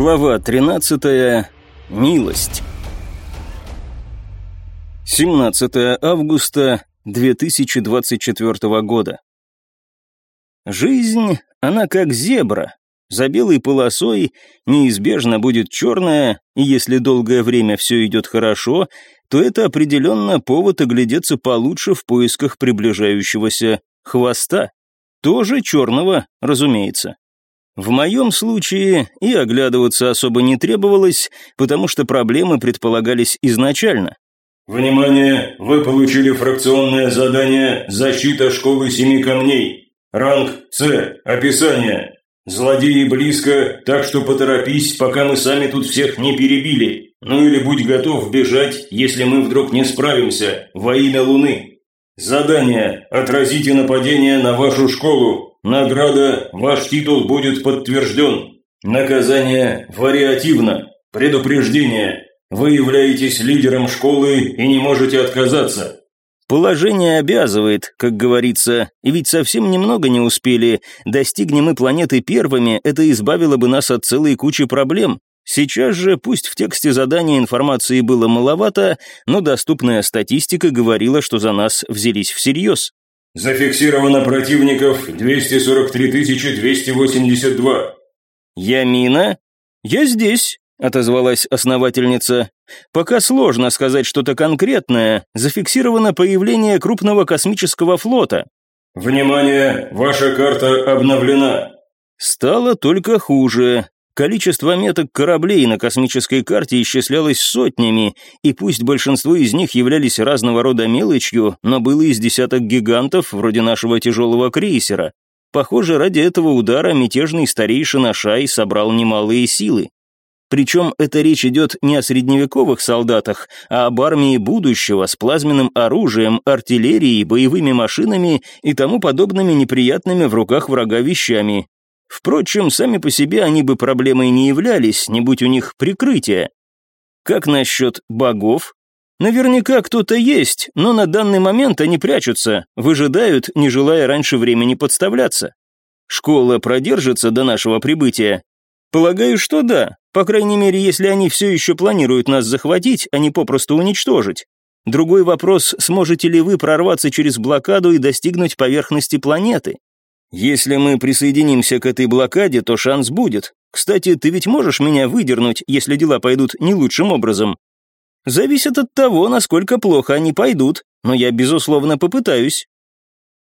Глава 13. Милость. 17 августа 2024 года. Жизнь, она как зебра. За белой полосой неизбежно будет черная, и если долгое время все идет хорошо, то это определенно повод оглядеться получше в поисках приближающегося хвоста. Тоже черного, разумеется. В моем случае и оглядываться особо не требовалось, потому что проблемы предполагались изначально. «Внимание! Вы получили фракционное задание «Защита школы семи камней». Ранг С. Описание. Злодеи близко, так что поторопись, пока мы сами тут всех не перебили. Ну или будь готов бежать, если мы вдруг не справимся, во имя Луны. Задание. Отразите нападение на вашу школу. Награда, ваш титул будет подтвержден. Наказание вариативно. Предупреждение. Вы являетесь лидером школы и не можете отказаться. Положение обязывает, как говорится, и ведь совсем немного не успели. Достигнем мы планеты первыми, это избавило бы нас от целой кучи проблем. Сейчас же, пусть в тексте задания информации было маловато, но доступная статистика говорила, что за нас взялись всерьез. Зафиксировано противников 243 282. Я Мина? Я здесь, отозвалась основательница. Пока сложно сказать что-то конкретное. Зафиксировано появление крупного космического флота. Внимание, ваша карта обновлена. Стало только хуже. Количество меток кораблей на космической карте исчислялось сотнями, и пусть большинство из них являлись разного рода мелочью, но было из десяток гигантов, вроде нашего тяжелого крейсера. Похоже, ради этого удара мятежный старейшина Шай собрал немалые силы. Причем эта речь идет не о средневековых солдатах, а об армии будущего с плазменным оружием, артиллерией, боевыми машинами и тому подобными неприятными в руках врага вещами, Впрочем, сами по себе они бы проблемой не являлись, не будь у них прикрытия. Как насчет богов? Наверняка кто-то есть, но на данный момент они прячутся, выжидают, не желая раньше времени подставляться. Школа продержится до нашего прибытия? Полагаю, что да, по крайней мере, если они все еще планируют нас захватить, а не попросту уничтожить. Другой вопрос, сможете ли вы прорваться через блокаду и достигнуть поверхности планеты? Если мы присоединимся к этой блокаде, то шанс будет. Кстати, ты ведь можешь меня выдернуть, если дела пойдут не лучшим образом? Зависит от того, насколько плохо они пойдут, но я, безусловно, попытаюсь.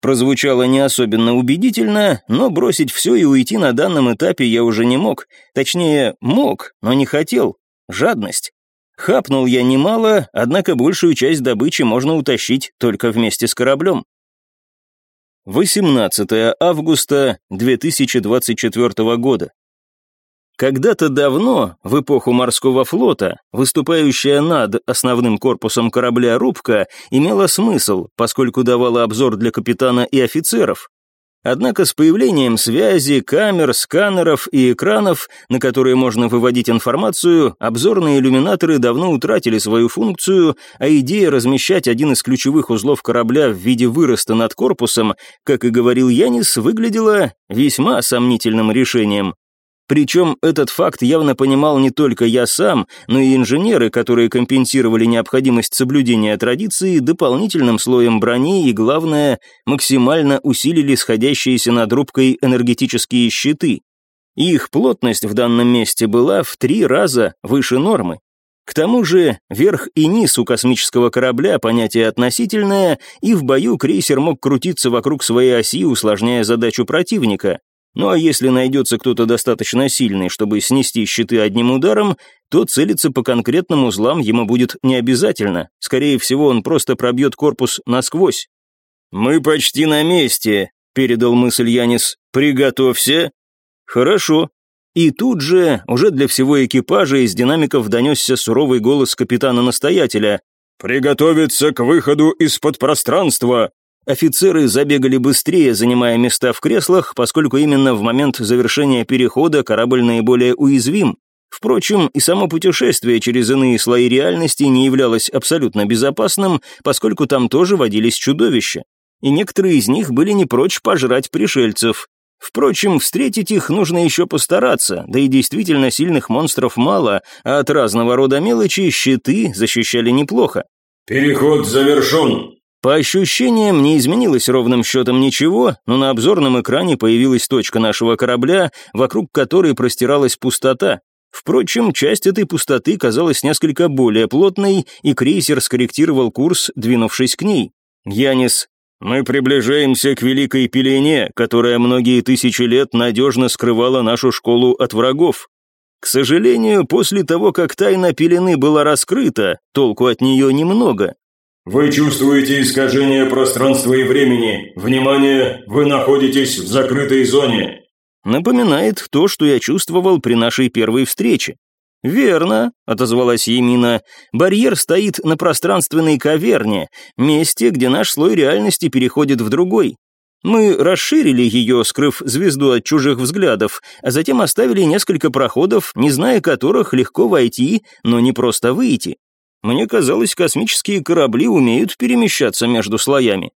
Прозвучало не особенно убедительно, но бросить все и уйти на данном этапе я уже не мог. Точнее, мог, но не хотел. Жадность. Хапнул я немало, однако большую часть добычи можно утащить только вместе с кораблем. 18 августа 2024 года. Когда-то давно, в эпоху морского флота, выступающая над основным корпусом корабля рубка имела смысл, поскольку давала обзор для капитана и офицеров. Однако с появлением связи, камер, сканеров и экранов, на которые можно выводить информацию, обзорные иллюминаторы давно утратили свою функцию, а идея размещать один из ключевых узлов корабля в виде выроста над корпусом, как и говорил Янис, выглядела весьма сомнительным решением. Причем этот факт явно понимал не только я сам, но и инженеры, которые компенсировали необходимость соблюдения традиции дополнительным слоем брони и, главное, максимально усилили сходящиеся над рубкой энергетические щиты. их плотность в данном месте была в три раза выше нормы. К тому же верх и низ у космического корабля понятие относительное, и в бою крейсер мог крутиться вокруг своей оси, усложняя задачу противника. Ну а если найдется кто-то достаточно сильный, чтобы снести щиты одним ударом, то целиться по конкретным узлам ему будет не обязательно. Скорее всего, он просто пробьет корпус насквозь. «Мы почти на месте», — передал мысль Янис. «Приготовься». «Хорошо». И тут же, уже для всего экипажа, из динамиков донесся суровый голос капитана-настоятеля. «Приготовиться к выходу из-под пространства! Офицеры забегали быстрее, занимая места в креслах, поскольку именно в момент завершения перехода корабль наиболее уязвим. Впрочем, и само путешествие через иные слои реальности не являлось абсолютно безопасным, поскольку там тоже водились чудовища. И некоторые из них были не прочь пожрать пришельцев. Впрочем, встретить их нужно еще постараться, да и действительно сильных монстров мало, а от разного рода мелочи щиты защищали неплохо. «Переход завершен», по ощущениям, не изменилось ровным счетом ничего, но на обзорном экране появилась точка нашего корабля, вокруг которой простиралась пустота. Впрочем, часть этой пустоты казалась несколько более плотной, и крейсер скорректировал курс, двинувшись к ней. Янис мы приближаемся к великой пелене, которая многие тысячи лет надежно скрывала нашу школу от врагов. К сожалению, после того, как тайна пелены была раскрыта, толку от нее немного. Вы чувствуете искажение пространства и времени. Внимание, вы находитесь в закрытой зоне. Напоминает то, что я чувствовал при нашей первой встрече. «Верно», — отозвалась Емина. «Барьер стоит на пространственной каверне, месте, где наш слой реальности переходит в другой. Мы расширили ее, скрыв звезду от чужих взглядов, а затем оставили несколько проходов, не зная которых легко войти, но не просто выйти. Мне казалось, космические корабли умеют перемещаться между слоями.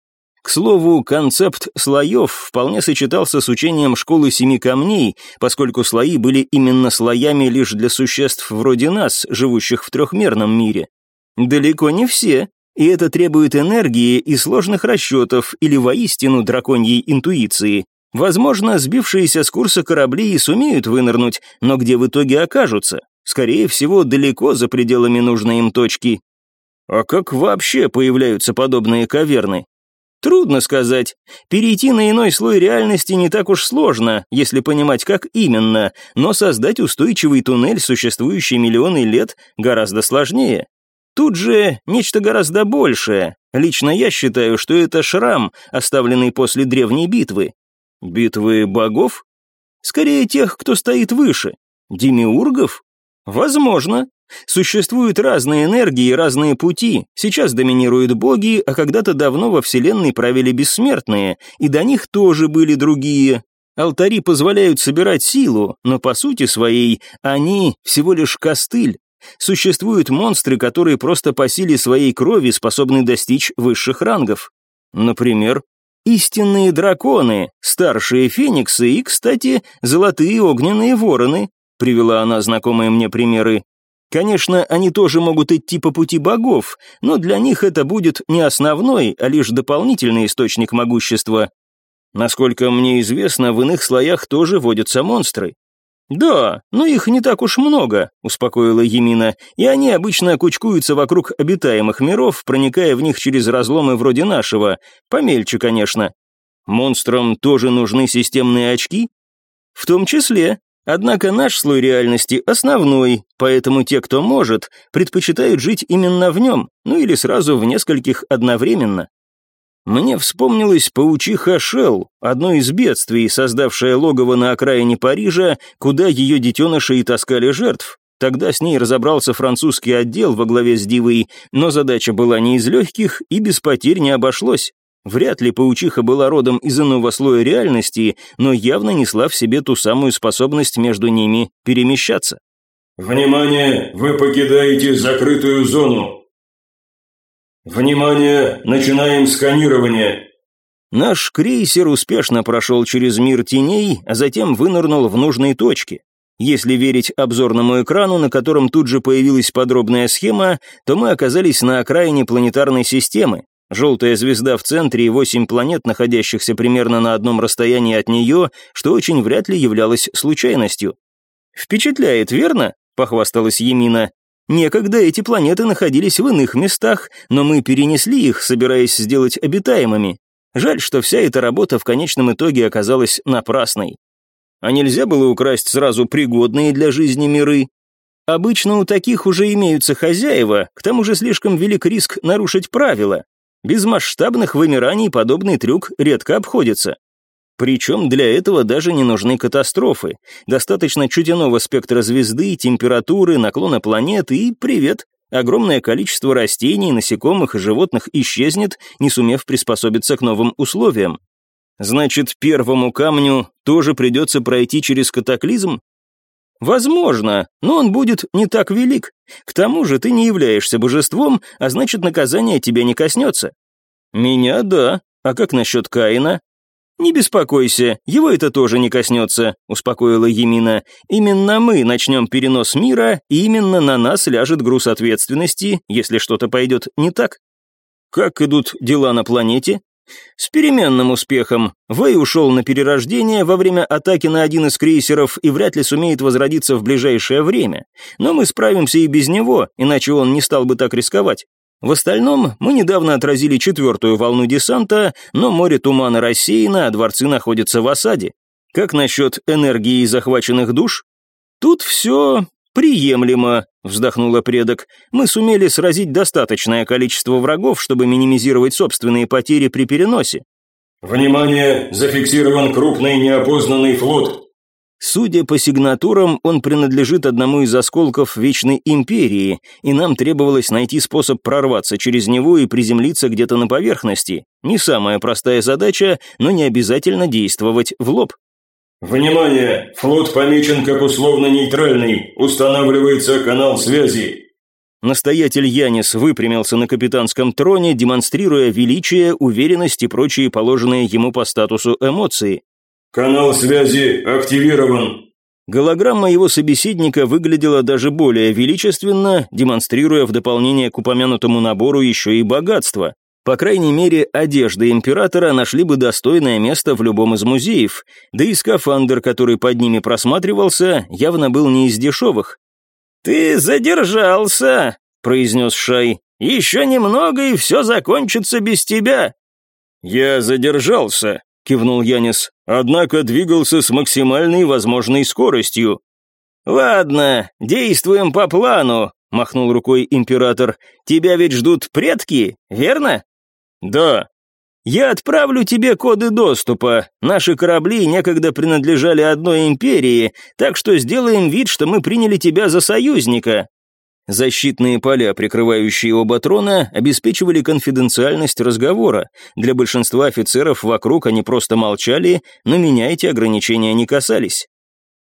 К слову, концепт слоев вполне сочетался с учением школы семи камней, поскольку слои были именно слоями лишь для существ вроде нас, живущих в трехмерном мире. Далеко не все, и это требует энергии и сложных расчетов или воистину драконьей интуиции. Возможно, сбившиеся с курса корабли и сумеют вынырнуть, но где в итоге окажутся? Скорее всего, далеко за пределами нужной им точки. А как вообще появляются подобные каверны? Трудно сказать. Перейти на иной слой реальности не так уж сложно, если понимать, как именно, но создать устойчивый туннель, существующий миллионы лет, гораздо сложнее. Тут же нечто гораздо большее. Лично я считаю, что это шрам, оставленный после древней битвы. Битвы богов? Скорее тех, кто стоит выше. Демиургов? Возможно. Существуют разные энергии и разные пути. Сейчас доминируют боги, а когда-то давно во Вселенной правили бессмертные, и до них тоже были другие. Алтари позволяют собирать силу, но по сути своей они всего лишь костыль. Существуют монстры, которые просто по силе своей крови способны достичь высших рангов. Например, истинные драконы, старшие фениксы и, кстати, золотые огненные вороны, привела она знакомые мне примеры. Конечно, они тоже могут идти по пути богов, но для них это будет не основной, а лишь дополнительный источник могущества. Насколько мне известно, в иных слоях тоже водятся монстры. «Да, но их не так уж много», — успокоила Емина, «и они обычно кучкуются вокруг обитаемых миров, проникая в них через разломы вроде нашего, помельче, конечно. Монстрам тоже нужны системные очки?» «В том числе», Однако наш слой реальности основной, поэтому те, кто может, предпочитают жить именно в нем, ну или сразу в нескольких одновременно. Мне вспомнилась паучиха Шелл, одно из бедствий, создавшее логово на окраине Парижа, куда ее детеныши и таскали жертв. Тогда с ней разобрался французский отдел во главе с Дивой, но задача была не из легких и без потерь не обошлось. Вряд ли паучиха была родом из иного слоя реальности, но явно несла в себе ту самую способность между ними перемещаться. «Внимание! Вы покидаете закрытую зону!» «Внимание! Начинаем сканирование!» Наш крейсер успешно прошел через мир теней, а затем вынырнул в нужной точке. Если верить обзорному экрану, на котором тут же появилась подробная схема, то мы оказались на окраине планетарной системы, Желтая звезда в центре и восемь планет, находящихся примерно на одном расстоянии от нее, что очень вряд ли являлось случайностью. «Впечатляет, верно?» — похвасталась Емина. «Некогда эти планеты находились в иных местах, но мы перенесли их, собираясь сделать обитаемыми. Жаль, что вся эта работа в конечном итоге оказалась напрасной. А нельзя было украсть сразу пригодные для жизни миры?» Обычно у таких уже имеются хозяева, к тому же слишком велик риск нарушить правила, без масштабных вымираний подобный трюк редко обходится. Причем для этого даже не нужны катастрофы. Достаточно чуть спектра звезды, температуры, наклона планеты и привет. Огромное количество растений, насекомых и животных исчезнет, не сумев приспособиться к новым условиям. Значит, первому камню тоже придется пройти через катаклизм? Возможно, но он будет не так велик. К тому же ты не являешься божеством, а значит наказание тебя не коснется. Меня – да, а как насчет Каина? «Не беспокойся, его это тоже не коснется», — успокоила Емина. «Именно мы начнем перенос мира, и именно на нас ляжет груз ответственности, если что-то пойдет не так». «Как идут дела на планете?» С переменным успехом. Вэй ушел на перерождение во время атаки на один из крейсеров и вряд ли сумеет возродиться в ближайшее время. Но мы справимся и без него, иначе он не стал бы так рисковать. В остальном, мы недавно отразили четвертую волну десанта, но море тумана рассеяно, а дворцы находятся в осаде. Как насчет энергии захваченных душ? Тут все приемлемо, вздохнула предок. Мы сумели сразить достаточное количество врагов, чтобы минимизировать собственные потери при переносе. Внимание, зафиксирован крупный неопознанный флот. Судя по сигнатурам, он принадлежит одному из осколков Вечной Империи, и нам требовалось найти способ прорваться через него и приземлиться где-то на поверхности. Не самая простая задача, но не обязательно действовать в лоб. «Внимание! Флот помечен как условно-нейтральный. Устанавливается канал связи». Настоятель Янис выпрямился на капитанском троне, демонстрируя величие, уверенность и прочие положенные ему по статусу эмоции. «Канал связи активирован». Голограмма его собеседника выглядела даже более величественно, демонстрируя в дополнение к упомянутому набору еще и богатство. По крайней мере, одежда императора нашли бы достойное место в любом из музеев, да и скафандр, который под ними просматривался, явно был не из дешевых. «Ты задержался», — произнес Шай. «Еще немного, и все закончится без тебя». «Я задержался», кивнул Янис. «Однако двигался с максимальной возможной скоростью». «Ладно, действуем по плану», — махнул рукой император. «Тебя ведь ждут предки, верно?» «Да». «Я отправлю тебе коды доступа. Наши корабли некогда принадлежали одной империи, так что сделаем вид, что мы приняли тебя за союзника. Защитные поля, прикрывающие оба трона, обеспечивали конфиденциальность разговора. Для большинства офицеров вокруг они просто молчали, но меня эти ограничения не касались.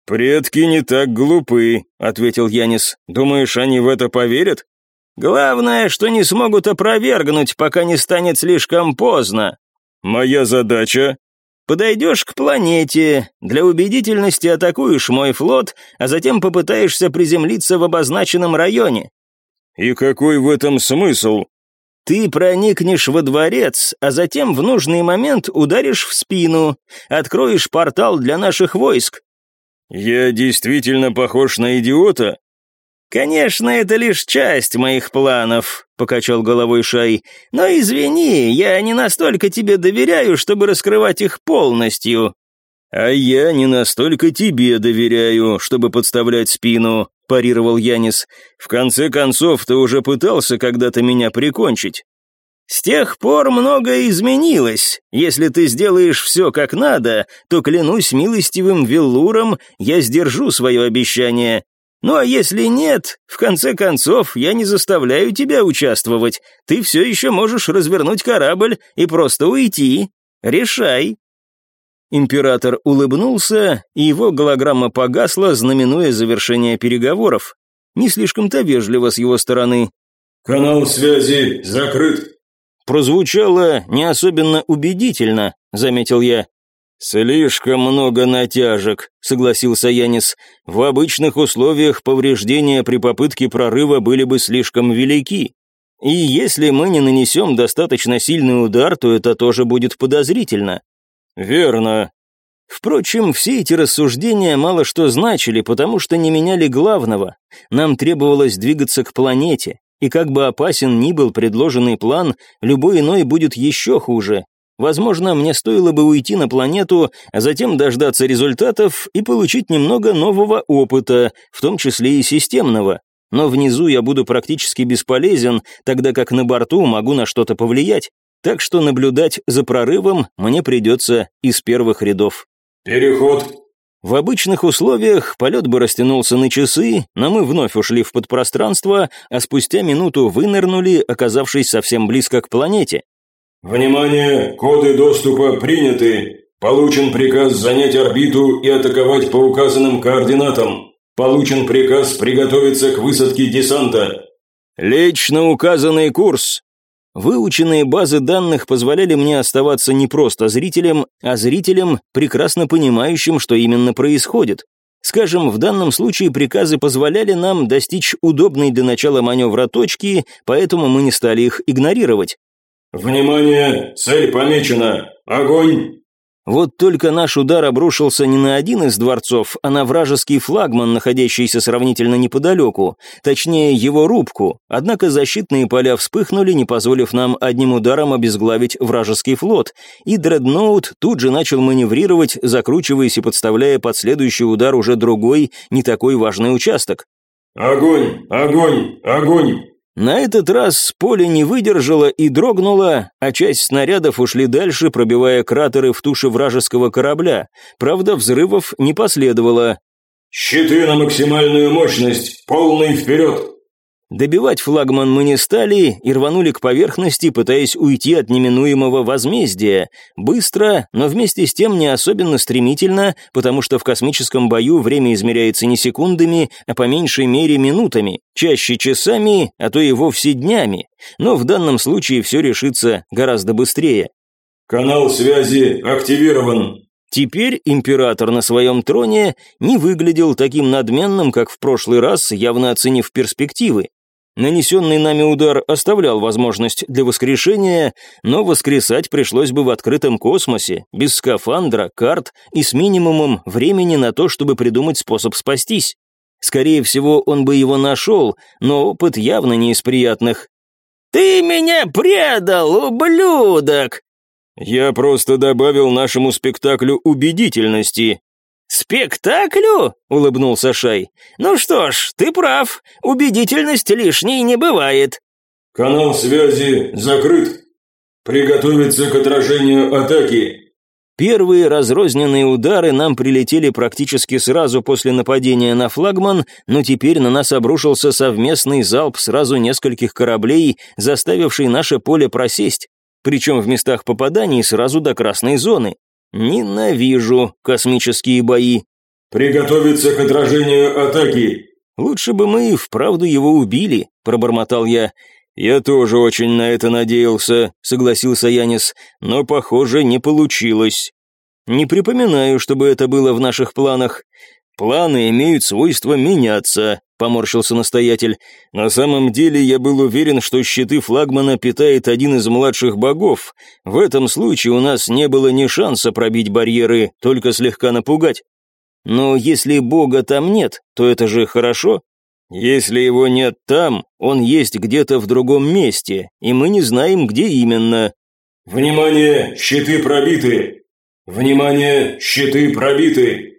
«Предки не так глупы», — ответил Янис. «Думаешь, они в это поверят?» «Главное, что не смогут опровергнуть, пока не станет слишком поздно». «Моя задача Подойдешь к планете, для убедительности атакуешь мой флот, а затем попытаешься приземлиться в обозначенном районе». «И какой в этом смысл?» «Ты проникнешь во дворец, а затем в нужный момент ударишь в спину, откроешь портал для наших войск». «Я действительно похож на идиота?» «Конечно, это лишь часть моих планов», — покачал головой Шай. «Но извини, я не настолько тебе доверяю, чтобы раскрывать их полностью». «А я не настолько тебе доверяю, чтобы подставлять спину», — парировал Янис. «В конце концов, ты уже пытался когда-то меня прикончить». «С тех пор многое изменилось. Если ты сделаешь все как надо, то, клянусь милостивым Веллуром, я сдержу свое обещание. Ну а если нет, в конце концов, я не заставляю тебя участвовать. Ты все еще можешь развернуть корабль и просто уйти. Решай». Император улыбнулся, и его голограмма погасла, знаменуя завершение переговоров. Не слишком-то вежливо с его стороны. «Канал связи закрыт». Прозвучало не особенно убедительно, заметил я. «Слишком много натяжек», — согласился Янис. «В обычных условиях повреждения при попытке прорыва были бы слишком велики. И если мы не нанесем достаточно сильный удар, то это тоже будет подозрительно». «Верно». Впрочем, все эти рассуждения мало что значили, потому что не меняли главного. Нам требовалось двигаться к планете, и как бы опасен ни был предложенный план, любой иной будет еще хуже, Возможно, мне стоило бы уйти на планету, а затем дождаться результатов и получить немного нового опыта, в том числе и системного. Но внизу я буду практически бесполезен, тогда как на борту могу на что-то повлиять. Так что наблюдать за прорывом мне придется из первых рядов. «Переход», в обычных условиях полет бы растянулся на часы, но мы вновь ушли в подпространство, а спустя минуту вынырнули, оказавшись совсем близко к планете. «Внимание! Коды доступа приняты! Получен приказ занять орбиту и атаковать по указанным координатам. Получен приказ приготовиться к высадке десанта». «Лечь на указанный курс!» Выученные базы данных позволяли мне оставаться не просто зрителем, а зрителем, прекрасно понимающим, что именно происходит. Скажем, в данном случае приказы позволяли нам достичь удобной для начала маневра точки, поэтому мы не стали их игнорировать. «Внимание! Цель помечена! Огонь!» Вот только наш удар обрушился не на один из дворцов, а на вражеский флагман, находящийся сравнительно неподалеку, точнее его рубку, однако защитные поля вспыхнули, не позволив нам одним ударом обезглавить вражеский флот, и дредноут тут же начал маневрировать, закручиваясь и подставляя под следующий удар уже другой, не такой важный участок. «Огонь! Огонь! Огонь!» На этот раз поле не выдержало и дрогнуло, а часть снарядов ушли дальше, пробивая кратеры в туше вражеского корабля. Правда, взрывов не последовало. «Щиты на максимальную мощность! Полный вперед!» Добивать флагман мы не стали и рванули к поверхности, пытаясь уйти от неминуемого возмездия. Быстро, но вместе с тем не особенно стремительно, потому что в космическом бою время измеряется не секундами, а по меньшей мере минутами, чаще часами, а то и вовсе днями. Но в данном случае все решится гораздо быстрее. «Канал связи активирован», Теперь император на своем троне не выглядел таким надменным, как в прошлый раз, явно оценив перспективы. Нанесенный нами удар оставлял возможность для воскрешения, но воскресать пришлось бы в открытом космосе, без скафандра, карт и с минимумом времени на то, чтобы придумать способ спастись. Скорее всего, он бы его нашел, но опыт явно не из приятных. «Ты меня предал, ублюдок!» «Я просто добавил нашему спектаклю убедительности», «Спектаклю?» — улыбнулся Шай. «Ну что ж, ты прав, убедительность лишней не бывает». «Канал связи закрыт. Приготовиться к отражению атаки». Первые разрозненные удары нам прилетели практически сразу после нападения на флагман, но теперь на нас обрушился совместный залп сразу нескольких кораблей, заставивший наше поле просесть, причем в местах попаданий сразу до красной зоны. Ненавижу космические бои. Приготовиться к отражению атаки. Лучше бы мы и вправду его убили, пробормотал я. Я тоже очень на это надеялся, согласился Янис, но, похоже, не получилось. Не припоминаю, чтобы это было в наших планах. Планы имеют свойство меняться, поморщился настоятель. «На самом деле я был уверен, что щиты флагмана питает один из младших богов. В этом случае у нас не было ни шанса пробить барьеры, только слегка напугать. Но если бога там нет, то это же хорошо. Если его нет там, он есть где-то в другом месте, и мы не знаем, где именно». «Внимание, щиты пробиты! Внимание, щиты пробиты!»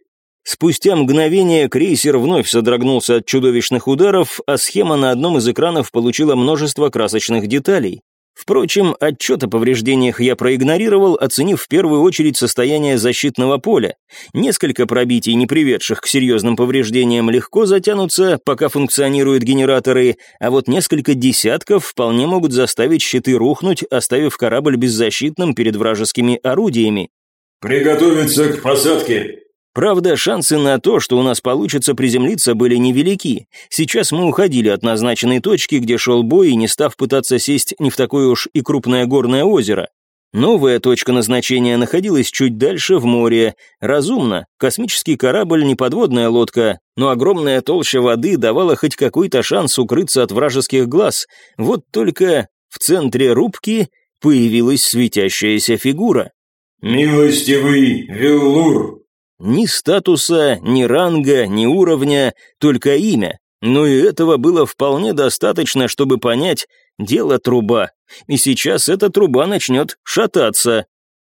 Спустя мгновение крейсер вновь содрогнулся от чудовищных ударов, а схема на одном из экранов получила множество красочных деталей. Впрочем, отчет о повреждениях я проигнорировал, оценив в первую очередь состояние защитного поля. Несколько пробитий, не приведших к серьезным повреждениям, легко затянутся, пока функционируют генераторы, а вот несколько десятков вполне могут заставить щиты рухнуть, оставив корабль беззащитным перед вражескими орудиями. «Приготовиться к посадке», Правда, шансы на то, что у нас получится приземлиться, были невелики. Сейчас мы уходили от назначенной точки, где шел бой, не став пытаться сесть не в такое уж и крупное горное озеро. Новая точка назначения находилась чуть дальше, в море. Разумно, космический корабль не подводная лодка, но огромная толща воды давала хоть какой-то шанс укрыться от вражеских глаз. Вот только в центре рубки появилась светящаяся фигура. «Милостивый Виллур!» Ни статуса, ни ранга, ни уровня, только имя. Но и этого было вполне достаточно, чтобы понять, дело труба. И сейчас эта труба начнет шататься.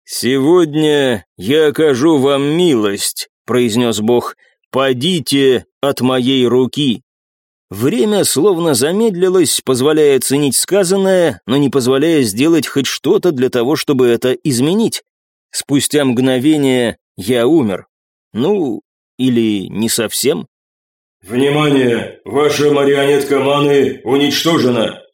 «Сегодня я окажу вам милость», — произнес Бог. «Падите от моей руки». Время словно замедлилось, позволяя ценить сказанное, но не позволяя сделать хоть что-то для того, чтобы это изменить. Спустя мгновение я умер. Ну, или не совсем. «Внимание! Ваша марионетка Маны уничтожена!»